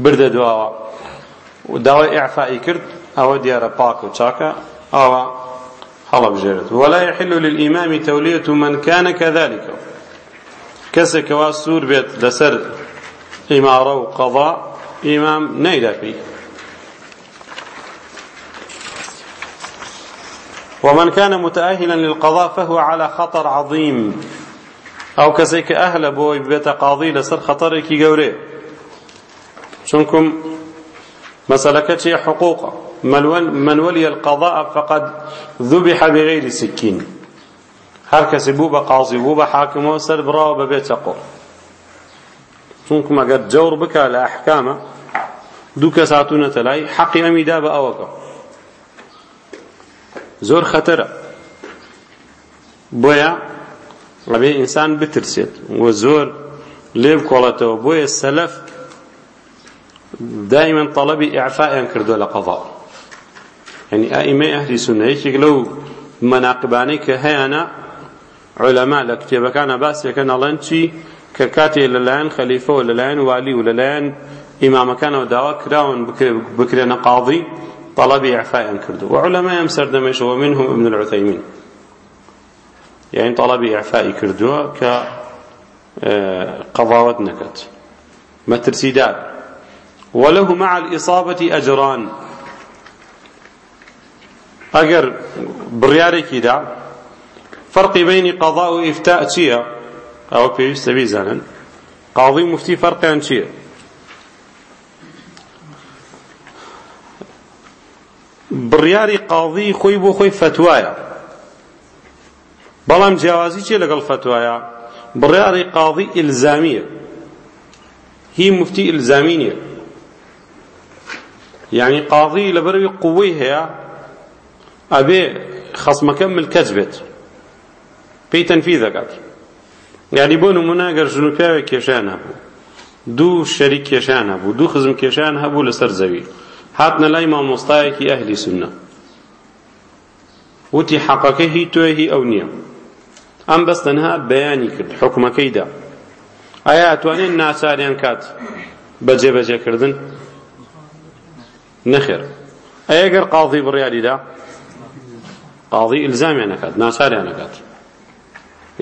بردە دواوە. و داوای ئیعفائی کرد ئەوە دیارە پاک و چاکە. ئەوە هەڵەبژێرێت ولا يحل للإمام تولية من كان كذلك. کەسێکەوە سوور بێت لەسەر ئیمارە و قەضا ئیمام نەیداپی ومن كان متأهلا للقضاء فهو على خطر عظيم. أو كسيك أهل بوي بيت قاضي لسر خطرك قوري شنكم مسألة حقوق. من ولي القضاء فقد ذبح بغير سكين. هر کسی بوو بە قازی بوو بە حاکمەوە سەر بڕاوە بەبێ چەقۆ چونکم ئەگەر جەور بکە لە ئەحکامە دوو کەس هاتوونەتە لای حەقی ئەمیدا بە ئەوەکە زۆر خەتەرە بۆیە ئەبێ ئینسان بترسێت و زۆر لێ بکۆڵێتەوە بۆیە سەلەف دائما طلبی کردووە لە قەضا يعني ئائمەی ئەهلی سونە یەکێک لەو مەناقبانەی کە هەیەە علەما لە کتێبەکانە باسیەکە نەڵێن چی کە کاتێ لەلایەن خەلیفە و لەلایەن والی و لەلایەن ئیمامەکانەوە داوا کراون بکرێنە قاضی طلبی إعفاء كردو. وعلماء يمسر دمش ومنهم ابن العثيمين. يعني طلبي إعفاء كردو ك قضاوت نكت. مترسيدار وله مع الإصابة أجران. أجر برياري كده فرق بين قضاء وإفتاء تشيا أو بيست بيزانا قاضي مفتي فرق عن تشيا بڕیاری قاضی خۆی بۆ خۆی فتوایە. بەڵام جیاوازی چێ لەگەڵ فتوایە؟ بڕیاری قاضی ئیلزامیە. هی مفتی ئیلزامی نییە. یعنی قاضی لەبەروی قووەی هەیە ئەبێ خەسمەکە ملکەت بێت پێی تەنفی دەکات یعنی بۆ نمونە گەر ژن و پیاوێک کێشیان هەبوو دوو شەریک کێشیان هەبوو دوو خزم کێشیان هەبوو لەسەر زەوی هاتنە لای مامۆستایەکی ئەهلی سنە وتی حەقەکە هی تۆ هی ئەو نییە ئەم بەس تەنها بەیانی کرد حکومەکەیدا ئایا ئەتوانێت ناچاریان کات بە جێبەجێکردن نەخێر ئەگەر قاضی بڕیاریدا قاضی ئیلزامیان نەکات ناچاریان نەکات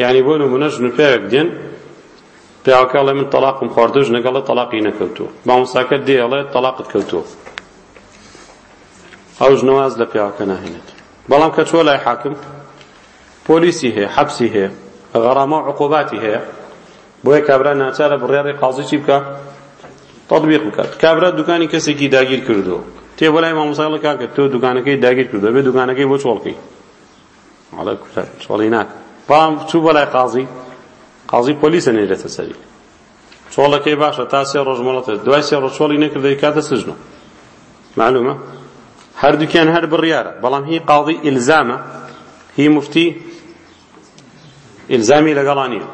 یعنی بۆ نمونە ژن و پێوێک دێن پیاوەکەڵێ من تەلاقم خواردە ژنەگەڵە تەلاقی نەکەوتووە. مامۆستاکە دێڵێ تەلاقت کەوتووە. ئەو ژنەواز لە پیاوەکە ناهێنێت. بەڵام کە چوە لای حاکم؟ پۆلیسی هەیە حەبسی هەیە غەڕامە و عقوباتی هەیە. بۆیە کابرا ناچارە بڕیاری قازی چی بکە؟ تطبیق بکات. کابرا دوکانی کەسێکی داگیر کردو تێ بەلای مامۆساڵە کاکە تۆ دوکانەکەی داگیر کردو بێ دوکانەکەی بۆ چۆڵکەی ئەڵێ چۆڵی ناک. بەڵام چوو بەلای قازی قازی پۆلیسە نێرێتە سەری. چۆڵەکەی باشە تا سێ ڕۆژ مەڵەتێت دوای سێ ڕۆژ چۆڵی نەکردەی کاتە سژنە معلومە؟ هەردووکیان هەر بڕیارە. بەڵام هی قاضی ئیلزامە. هی مفتی ئیلزامی لەگەڵانیە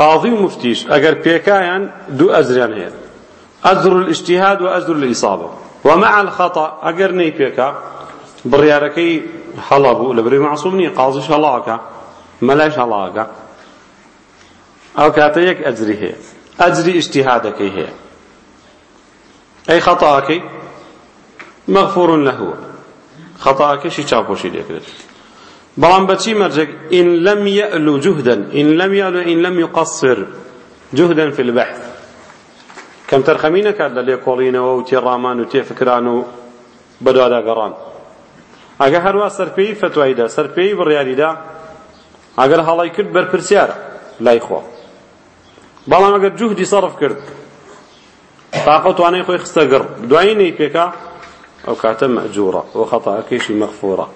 قاضی و مفتیش ئەگەر پێکایان دوو ئەزریان هەیە. ئەزر الاجتهاد وأزر الإصابة. ومع الخطأ أجر ني بيكا برياركي حلبو لبري معصوم ني قاضيش هلاكا ملاش هلاكا. أو كاتيك أجري هي أجري اجتهادك هي. أي خطأك مغفور له. خطأك شي چاپۆشی لێکرێت بەڵام بەچی مەرجێک إن لم يألو جهدا إن لم يألو إن لم يقصر جهدا في البحث. كم ترخمينە کات لە لێکۆڵینەوە و تێڕامان و تێفکران و بەدواداگەڕان. ئەگە هەروە سەرپێی فتوایدا سەرپێی بڕیاریدا ئەگەر هەڵی کرد بەرپرسیارە لای خۆ. بەڵام ئەگەر جوهدی سەرف کرد تاقە توانەی خۆی خستە گڕ. دوایی نەی پێکا ئەو کاتە مەجوورە و خەتاکەیشی مەغفورە.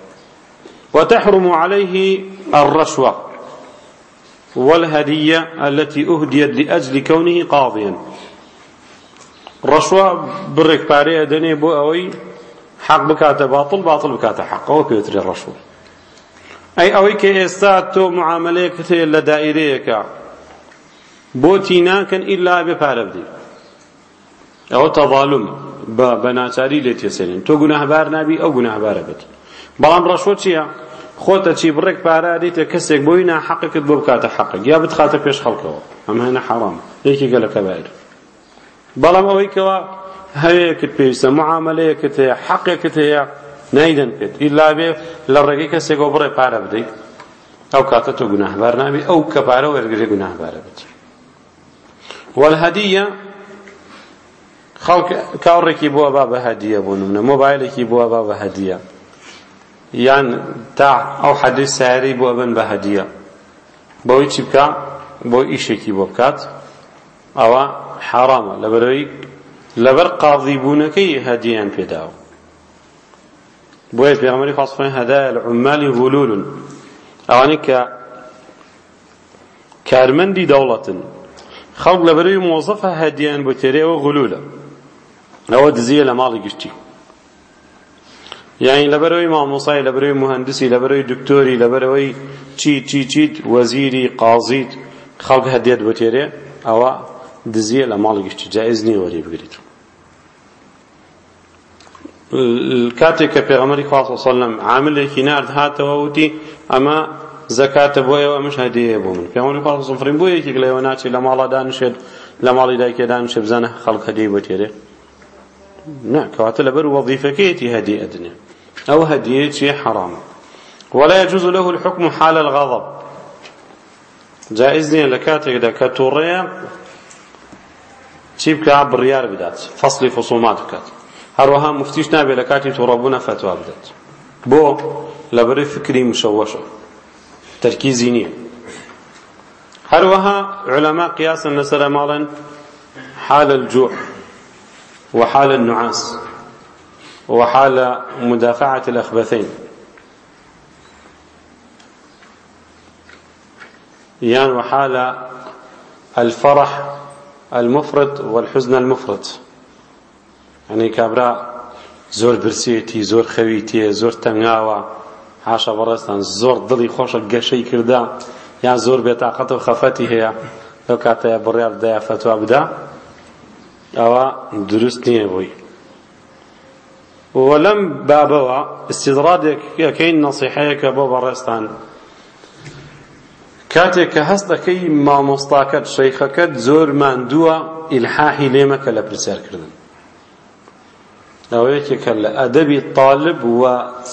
وتحرم عليه الرشوة والهدية التي أهديت لأجل كونه قاضيا. ڕەشوە بڕێک پارەیە دەنێ بۆ ئەوەی حەق بکاتە باتڵ باتڵ بکاتە حەق. ئەوە پێوترێ ڕەشوە. ئەی ئەوەی کە ئێستا تۆ معاملەیەکت هەیە لە دائیرەیەکە بۆتی ناکەن ئیلا بێ پارە بدەیت ئەوە تەڤالوم بە بەناچاری لێ تێسێنین تۆ گوناهبار نابی ئەو گوناهبارە بێت. بەڵام ڕەشوە چییە؟ خۆتە چی بڕێک پارە دیتە کەسێک بۆی ناحەقەکەت بۆ بکاتە حەقەک یا بتخاتە پێش خەڵکەوە. ئەمە هێنە حەڵام یەکێکە لە کەبایر. بەڵام ئەوەی کەوا هەوەیەکت پێویستە معاملەیەکت هەیە حەقێکت هەیە نایدەن پێت. ئیلا بێ لە ڕێگەی کەسێکەوە بڕێ پارە بدەیت. ئەو کاتە تۆ گوناهبار نابی ئەو کە پارە وەرگری گوناهبارە بێت والهدیە خەڵک کاڕێکی بووە با بە هەدیە بۆ نمونە مۆبایلێکی بووە با بە هەدیە یان تا ئەو حەدی سیارەی بۆ بن بە هەدیە بۆی چی بکە؟ بۆ ئیشێکی بۆ بکات. ئەوە حرامە. لەبەرەوەی لەبەر قاضی بوونەکەی هەدیان پێداوە. بۆیە پێغەمبەری خاص فەرمی هەدایە العمالی غولول ئەوانەی کە کارمەندی دەوڵەتن. خەڵک لەبەرەوەی مۆزەفە هەدیان بۆ تێرەوە غولولە. ئەوە دزیە لە ماڵی گشتی. یعنی لەبەرەوەی مامۆسای لەبەرەوەی مهندسی لەبەرەوەی دکتۆری لەبەرەوەی چی چی چیت وەزیری قازیت خەڵک هەدێت بۆ تێرێ ئەوە دزیە لە ماڵی گشتی جایز نییە وەری بگریت کاتێک کە پێغەمەری خوا صلی سەلەم عاملێکی نارد هاتەوە وتی ئەمە زەکاتە بۆ ئێوە ئەمەش هەدیەیە بۆ من پێغەمبەری خوا صلی فڕین بۆ یەکێک لەوە ناچێت لە ماڵا دانشێت لە ماڵی دایکێ دانشێ بزانە خەڵک هەدیەی بۆ تێرێ نه کەواتە لەبەر وەظیفەکەیەتی هەدیە ئەدنێ أو هدية شيء حرام ولا يجوز له الحكم حال الغضب. جائز نية لكاتك دا چی بکە؟ بڕیار بدات. فەصلی فسومات بکات. هەروەها مفتیش نابێت لە کاتی تووڕەبوونە فتوا بدات. بۆ لەبەرەی فکری مشەوەشە تەرکیزی نییە. هەروەها علەما قیاسن لەسەر ماڵن حال الجوع وحال النعاس وحال مدافعة الأخبثين. يان وحال الفرح المفرط والحزن المفرط. يعني كابرا زۆر برسێتی زۆر خەویتیە زۆر تەنگاوە حاشە بەڕێستان زۆر دڵی خۆشە گەشەی کردا یان زۆر بێتاقەت و خەفەتی هەیە لەو کاتەیە بڕیار دایە فەتوا بدا ئەوە دروست نییە بووی وەلەم بابەوە استیدرادێکەکەین نەسیحەیەکە بۆ بەڕێستان کاتێک کە هەست دەکەی مامۆستاکەت شەیخەکەت زۆر ماندووە ئیلحاحی لێمەکە لە پرسیارکردن. ئەوە یەکێکە لە ئەدەبی طالب و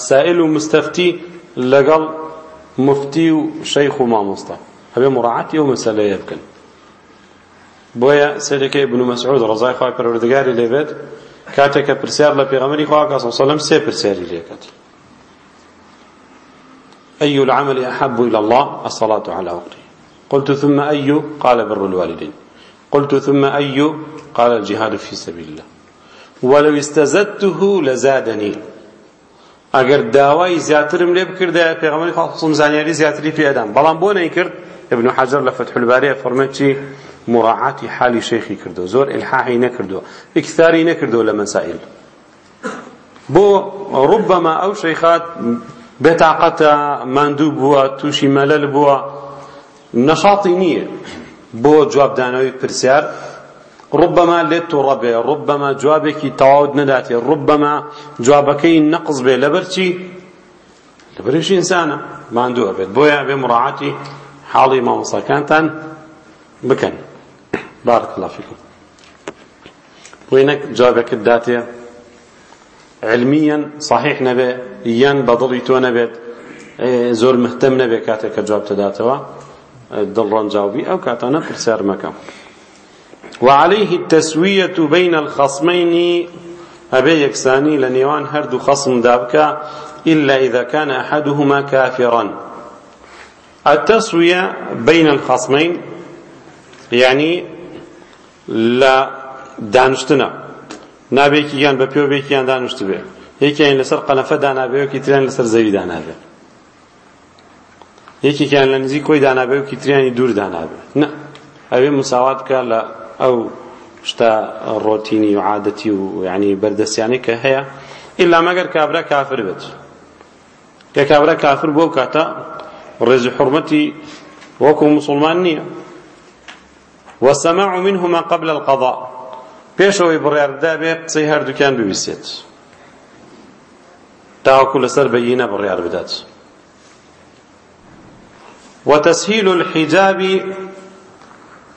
سائل و مستەفتی لەگەڵ مفتی و شەیخ و مامۆستا. هەبێ مڕاعەتی ئەو مەسەلەیە بکەن. بۆیە ابن مەسعود ڕزای خوای پەروەردگاری لێبێت کاتێک کە پرسیار لە پێغەمبەری خوا کە سەلەم سێ پرسیاری لێکات. أي العمل أحب إلى الله؟ الصلاة على وقته. قلت ثم أي؟ قال بر الوالدين. قلت ثم أي؟ قال الجهاد في سبيل الله. ولو استزدته لزادني. ئەگەر داوای زیاترم لێ بکردە پێغەمبەری خاصم زانیاری زیاتری پێدام بەڵام بۆ نەیکرد ابن حجر لە فتح البارية فەرمێتی مراعاتی حالی شێخی کردو. زۆر ئلحاحی نەکردو ئیکثاری نەکردو مەسائل بۆ ڕبما ئەو شەیخات بێتاقەتە ماندوو بووە تووشی مەلەل بووە. نەشاڵی نییە بۆ جوابدانەوەی پرسیار. ربما لێت تووڕە بێ ربما جوابێکی تەواوت نەداتێ ربما جوابەکەی نەقز بێ. لەبەرچی لەبەرشی ئینسانە. ماندووە بێت. بۆیە بێ مڕاعاتی حاڵی مامۆساکانتان بکەن. بارك الله فيكم وينك جوابك الداتية علميا صحيح نبي ين بضلي تو نبيت زور مهتم نبي كاتك جواب تداتوا دل رنجاوبي أو كاتنا برسار مكان وعليه التسوية بين الخصمين. أبي يكساني لنيوان هردو خصم دابكا إلا إذا كان أحدهما كافرا. التسوية بين الخصمين يعني لە دانشتنە. نابێکیان بە پێوبێکیان دانیشت بێ. یەکیان لەسەر قەنەفە دانابێوەکی تریان لەسەر زەوی دانابێ یەکێکیان لە نزیک کۆی دانابێوەکی تریانی دوور دانابێ نه. ئەوێ مساوات بکە لە ئەو شتا ڕۆتینی و عادەتی و یعنی بەردەستیانی کە هەیە. ئیلا مەگەر کابرا کافر بێت. کە کابرا کافر بۆ کاتە ڕێز و حرمەتی وەکو مسلمان نییە. والسماع منهما قبل القضاء. پێشەوەی بڕیاردا بێ قسەی هەردووکیان بویستێت تاوەکو لەسەر بەیینە بڕیار بدات. وتسهيل الحجاب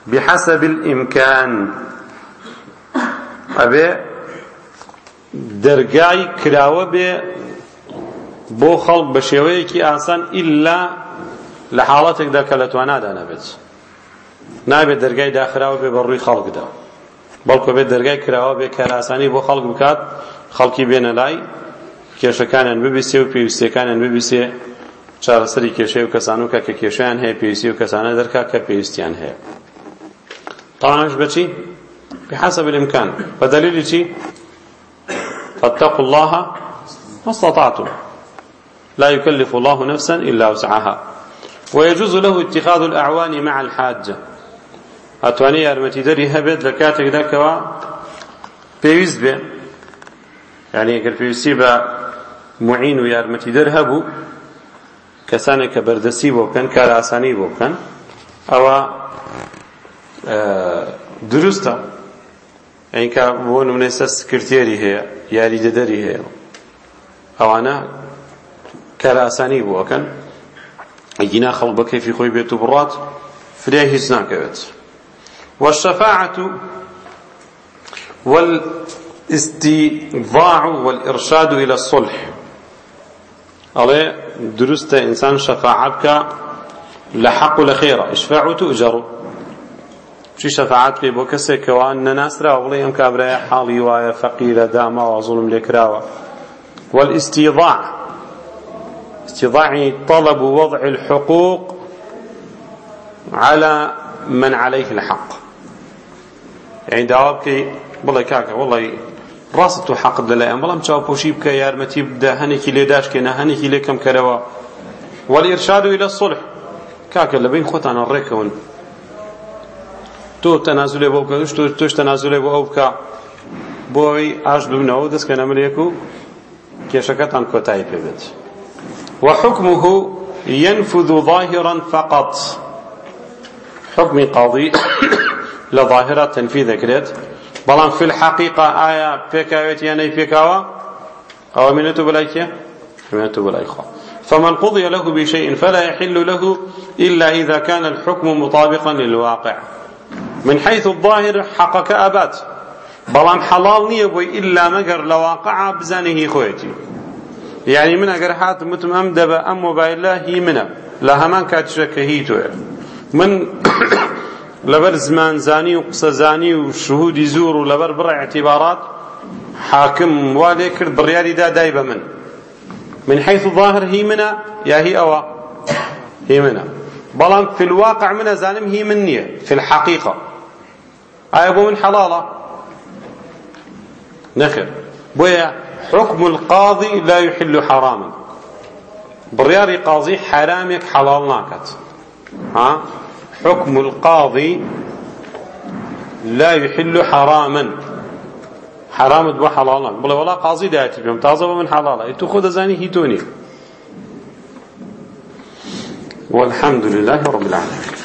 بحسب الإمكان أبي دەرگای کراوە بێ بۆ خەڵک بە شێوەیەکی ئاسان ئللا لە حاڵەتێکدا کە لە توانادا نەبێت. نابێت دەرگای داخراوە بێ بە ڕووی خەڵکدا بەڵکو بێت دەرگای کراوە بێ کاراسانی بۆ خەڵک بکات خەڵکی بێنە لای کێشەکانیان ببیستێ و پێویستیەکانیان ببیستێ چارەسەری کێشەی و کەسان و کە کێشیان هەیە پێویستی و کەسانە دەرکات کە پێویستیان هەیە. بچی بحسب الإمكان بدليل شيء فاتقوا الله ما لا يكلف الله نفسا إلا وسعها. ويجوز له اتخاذ الأعوان مع الحاجة. أتواني يارمتي دري هبد لكاتك ذاكوا بيوز به يعني پێویستی بە معین و یارمەتیدەر هەبوو کەسانێک کە بەردەستی بۆ بکەن کار ئاسانی بۆ بکەن ئەوە دروستە. ئەینکە بۆ نمونەی سەر سکرتێری هەیە یاریدەدەری هەیە. ئەوانە کار ئاسانی بۆ ئەکەن ئەگینا خەڵک بە کەیفی خۆی والشفاعة والاستضاع والإرشاد إلى الصلح. ئەڵێ دروستە ئینسان شەفاعە بکە لە حەق و لە خێرە ئشفاع و تؤجر چی شەفاعەت پێ بۆ کەسێکەوە نەناسراوە بڵێ ئەم کابرایە حاڵی استضاع طلب وضع الحقوق على من عليه الحق. يعني داوابكي بڵێ کاکە وڵی ڕاست و حەقت لەلایەن بەڵام چاوپۆشی بکە یارمەتی بدە هەنێکی لێ داشکێنە هەنێکی لێ کەم کەرەوە. والإرشاد إلى الصلح. کاکە لەبین خۆتانە ڕێکەون. تۆ تەنازولێ بۆ بکە تۆش تەنازولێ بۆ ئەو بکە. بۆی ئاش ببنەوە دەستکەنە ملێک و کێشەکەتان کۆتایی پێبێت وحكمه ينفذ ظاهرا فقط. حكم قاضي [COUGHS] لظاهرة تنفيذ كريت بلان في الحقيقة آية بيكاويت يعني بيكاوا أو منة بلايكيا منة بلايخا فمن قضي له بشيء فلا يحل له إلا إذا كان الحكم مطابقا للواقع. من حيث الظاهر حقك أبات بلان حلال نية بوي إلا مقر لواقع بزانه خويتي. يعني من أقر حات متم أم دبا أم موبايل هي منه. لا همان كاتشك هي توي من لبر زمان زاني وقصة زاني وشهود زور ولبر برع اعتبارات. حاكم والي كرد بريالي دا دايبة من. من حيث الظاهر هي منا يا هي أوا. هي منا بلان في الواقع منا زانم هي منية في الحقيقة. أي أبو من حلالة. نخر. بويا حكم القاضي لا يحل حراما. برياري قاضي حرامك حلال ناكت. ها؟ حكم القاضي لا يحل حراما. حرام دو حلالا. بلا ولا قاضي داتي بهم. تازه من حلالا. تو خود زاني هيتوني. والحمد لله رب العالمين.